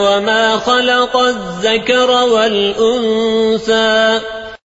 وما خلق الذكر والأنثى